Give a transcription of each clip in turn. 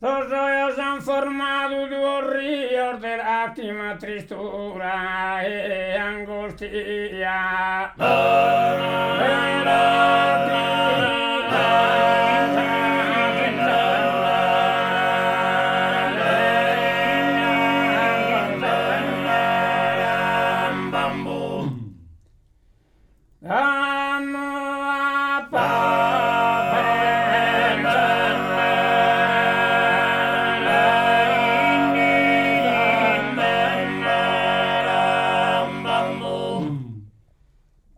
Los rollos han formado dos ríos de lástima, tristura y angustia.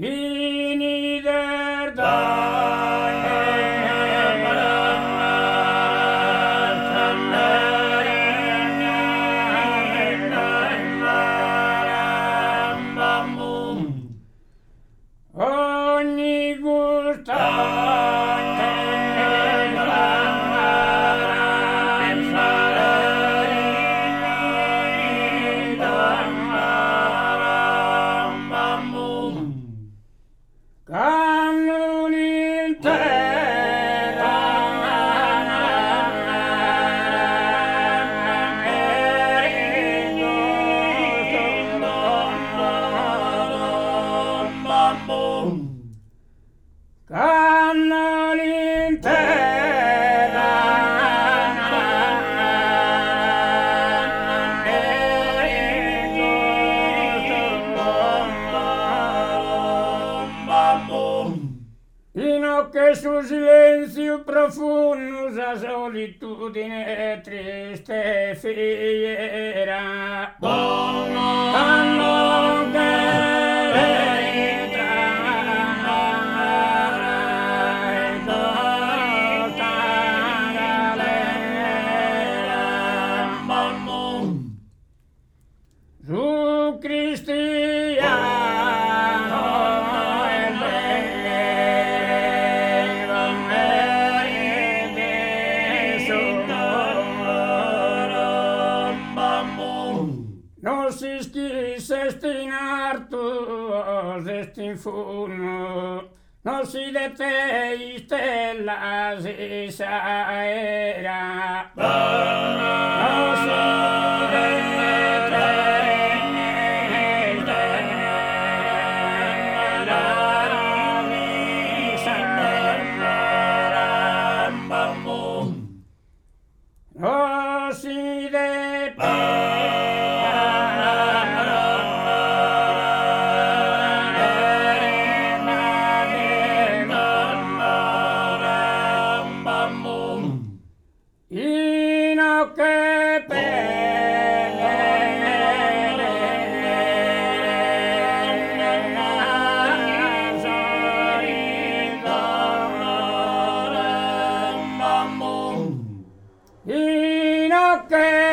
Yeah. Ah! que su silêncio profundo, solitude é triste fiera. Bom. Nos si est in artus, est in funus, nos idetei stellas is aera. Ah, nos के